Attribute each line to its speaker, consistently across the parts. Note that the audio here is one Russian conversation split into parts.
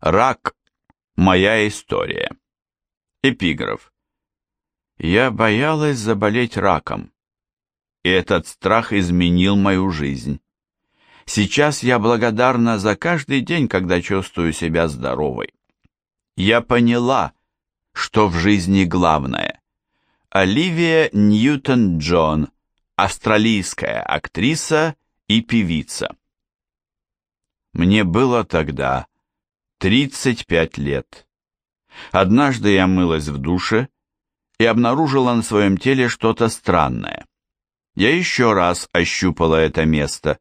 Speaker 1: Рак – моя история. Эпиграф. Я боялась заболеть раком, и этот страх изменил мою жизнь. Сейчас я благодарна за каждый день, когда чувствую себя здоровой. Я поняла, что в жизни главное. Оливия Ньютон-Джон, австралийская актриса и певица. Мне было тогда 35 лет. Однажды я мылась в душе и обнаружила на своем теле что-то странное. Я еще раз ощупала это место.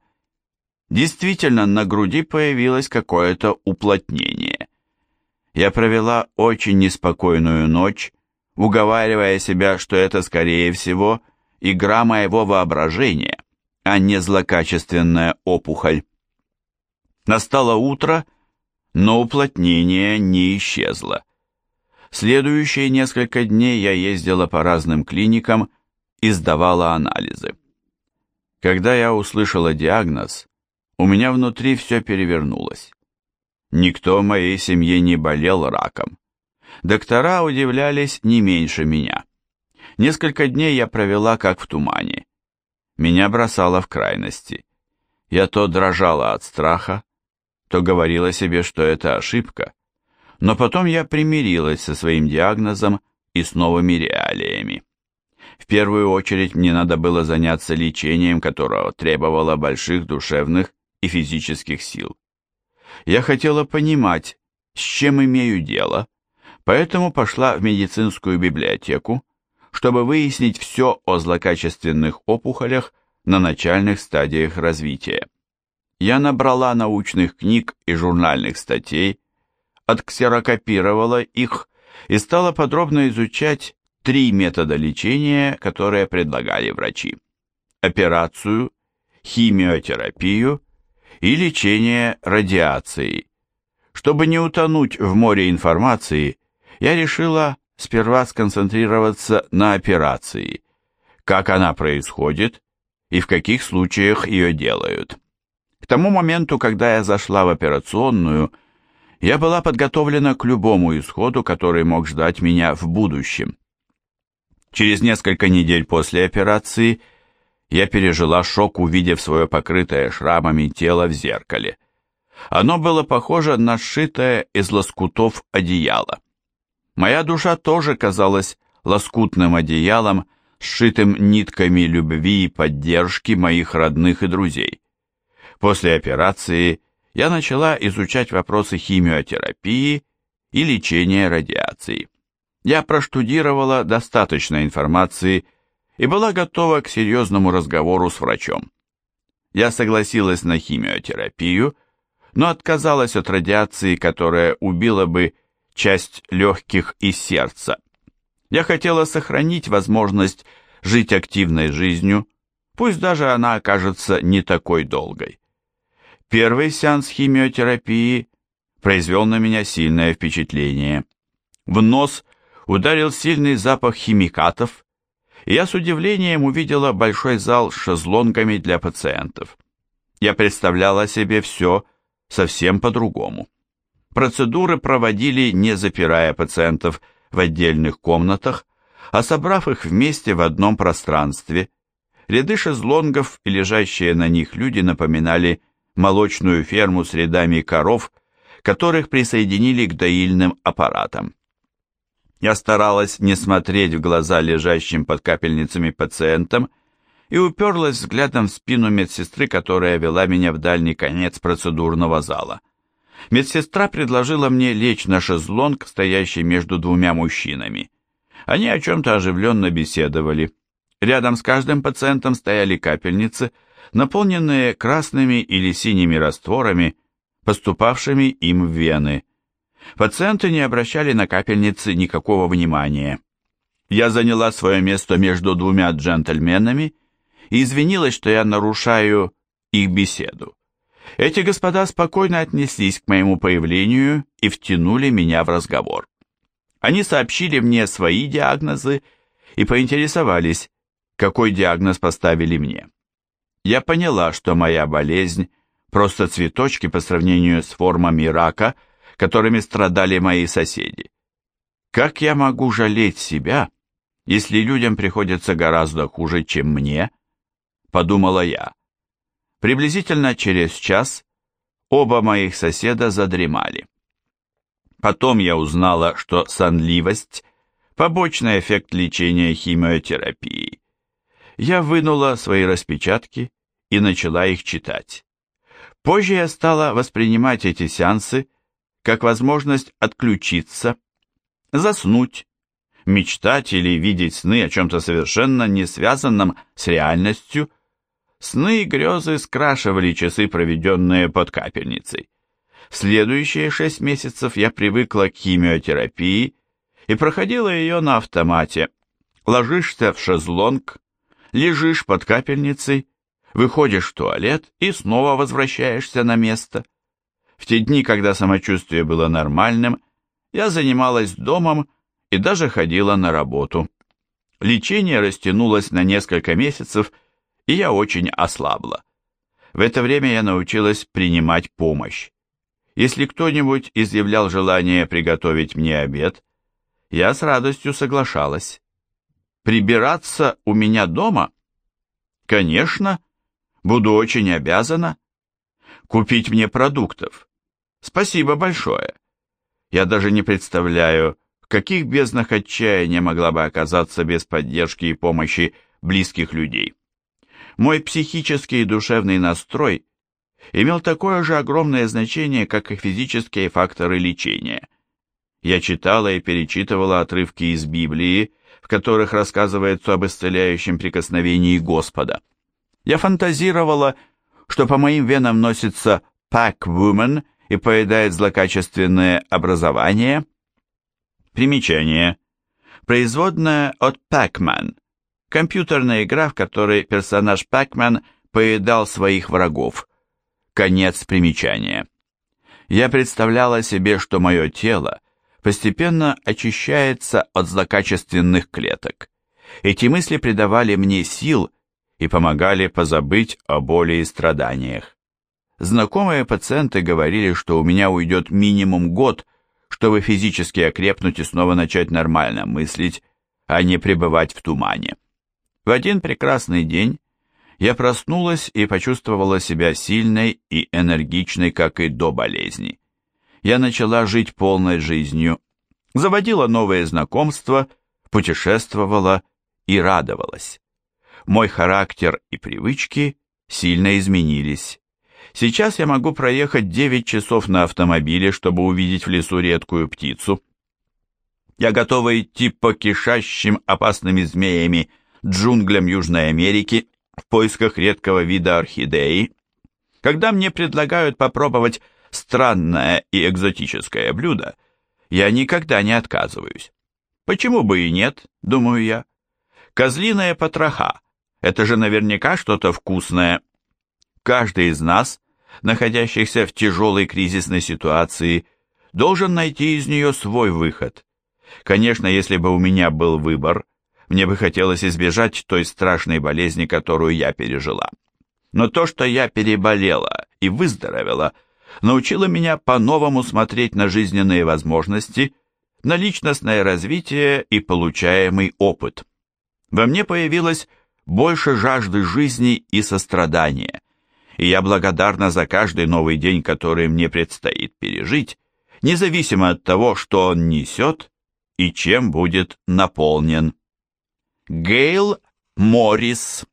Speaker 1: Действительно, на груди появилось какое-то уплотнение. Я провела очень неспокойную ночь, уговаривая себя, что это, скорее всего, игра моего воображения, а не злокачественная опухоль. Настало утро, но уплотнение не исчезло. Следующие несколько дней я ездила по разным клиникам и сдавала анализы. Когда я услышала диагноз, у меня внутри все перевернулось. Никто в моей семье не болел раком. Доктора удивлялись не меньше меня. Несколько дней я провела как в тумане. Меня бросало в крайности. Я то дрожала от страха, то говорила себе, что это ошибка, но потом я примирилась со своим диагнозом и с новыми реалиями. В первую очередь мне надо было заняться лечением, которого требовало больших душевных и физических сил. Я хотела понимать, с чем имею дело, поэтому пошла в медицинскую библиотеку, чтобы выяснить все о злокачественных опухолях на начальных стадиях развития я набрала научных книг и журнальных статей, отксерокопировала их и стала подробно изучать три метода лечения, которые предлагали врачи. Операцию, химиотерапию и лечение радиацией. Чтобы не утонуть в море информации, я решила сперва сконцентрироваться на операции, как она происходит и в каких случаях ее делают. К тому моменту, когда я зашла в операционную, я была подготовлена к любому исходу, который мог ждать меня в будущем. Через несколько недель после операции я пережила шок, увидев свое покрытое шрамами тело в зеркале. Оно было похоже на сшитое из лоскутов одеяло. Моя душа тоже казалась лоскутным одеялом, сшитым нитками любви и поддержки моих родных и друзей. После операции я начала изучать вопросы химиотерапии и лечения радиацией. Я проштудировала достаточно информации и была готова к серьезному разговору с врачом. Я согласилась на химиотерапию, но отказалась от радиации, которая убила бы часть легких и сердца. Я хотела сохранить возможность жить активной жизнью, пусть даже она окажется не такой долгой. Первый сеанс химиотерапии произвел на меня сильное впечатление. В нос ударил сильный запах химикатов, и я с удивлением увидела большой зал с шезлонгами для пациентов. Я представляла себе все совсем по-другому. Процедуры проводили не запирая пациентов в отдельных комнатах, а собрав их вместе в одном пространстве. Ряды шезлонгов и лежащие на них люди напоминали молочную ферму с рядами коров, которых присоединили к доильным аппаратам. Я старалась не смотреть в глаза лежащим под капельницами пациентам и уперлась взглядом в спину медсестры, которая вела меня в дальний конец процедурного зала. Медсестра предложила мне лечь на шезлонг, стоящий между двумя мужчинами. Они о чем-то оживленно беседовали. Рядом с каждым пациентом стояли капельницы – наполненные красными или синими растворами, поступавшими им в вены. Пациенты не обращали на капельницы никакого внимания. Я заняла свое место между двумя джентльменами и извинилась, что я нарушаю их беседу. Эти господа спокойно отнеслись к моему появлению и втянули меня в разговор. Они сообщили мне свои диагнозы и поинтересовались, какой диагноз поставили мне я поняла, что моя болезнь – просто цветочки по сравнению с формами рака, которыми страдали мои соседи. Как я могу жалеть себя, если людям приходится гораздо хуже, чем мне? Подумала я. Приблизительно через час оба моих соседа задремали. Потом я узнала, что сонливость – побочный эффект лечения химиотерапией. Я вынула свои распечатки и начала их читать. Позже я стала воспринимать эти сеансы как возможность отключиться, заснуть, мечтать или видеть сны о чем-то совершенно не связанном с реальностью. Сны и грезы скрашивали часы, проведенные под капельницей. В следующие шесть месяцев я привыкла к химиотерапии и проходила ее на автомате. Ложишься в шезлонг, лежишь под капельницей, выходишь в туалет и снова возвращаешься на место. В те дни, когда самочувствие было нормальным, я занималась домом и даже ходила на работу. Лечение растянулось на несколько месяцев, и я очень ослабла. В это время я научилась принимать помощь. Если кто-нибудь изъявлял желание приготовить мне обед, я с радостью соглашалась. Прибираться у меня дома? Конечно, буду очень обязана. Купить мне продуктов? Спасибо большое. Я даже не представляю, в каких безднах отчаяния могла бы оказаться без поддержки и помощи близких людей. Мой психический и душевный настрой имел такое же огромное значение, как и физические факторы лечения. Я читала и перечитывала отрывки из Библии, в которых рассказывается об исцеляющем прикосновении Господа. Я фантазировала, что по моим венам носится пак-вумен и поедает злокачественное образование – Примечание. Производная от Pac-Man. Компьютерная игра, в которой персонаж Pac-Man поедал своих врагов. Конец примечания. Я представляла себе, что мое тело постепенно очищается от злокачественных клеток. Эти мысли придавали мне сил и помогали позабыть о боли и страданиях. Знакомые пациенты говорили, что у меня уйдет минимум год – чтобы физически окрепнуть и снова начать нормально мыслить, а не пребывать в тумане. В один прекрасный день я проснулась и почувствовала себя сильной и энергичной, как и до болезни. Я начала жить полной жизнью, заводила новые знакомства, путешествовала и радовалась. Мой характер и привычки сильно изменились. Сейчас я могу проехать 9 часов на автомобиле, чтобы увидеть в лесу редкую птицу. Я готова идти по кишащим опасными змеями джунглям Южной Америки в поисках редкого вида орхидеи. Когда мне предлагают попробовать странное и экзотическое блюдо, я никогда не отказываюсь. Почему бы и нет, думаю я. Козлиная потроха – это же наверняка что-то вкусное. Каждый из нас находящихся в тяжелой кризисной ситуации, должен найти из нее свой выход. Конечно, если бы у меня был выбор, мне бы хотелось избежать той страшной болезни, которую я пережила. Но то, что я переболела и выздоровела, научило меня по-новому смотреть на жизненные возможности, на личностное развитие и получаемый опыт. Во мне появилось больше жажды жизни и сострадания и я благодарна за каждый новый день, который мне предстоит пережить, независимо от того, что он несет и чем будет наполнен. Гейл Моррис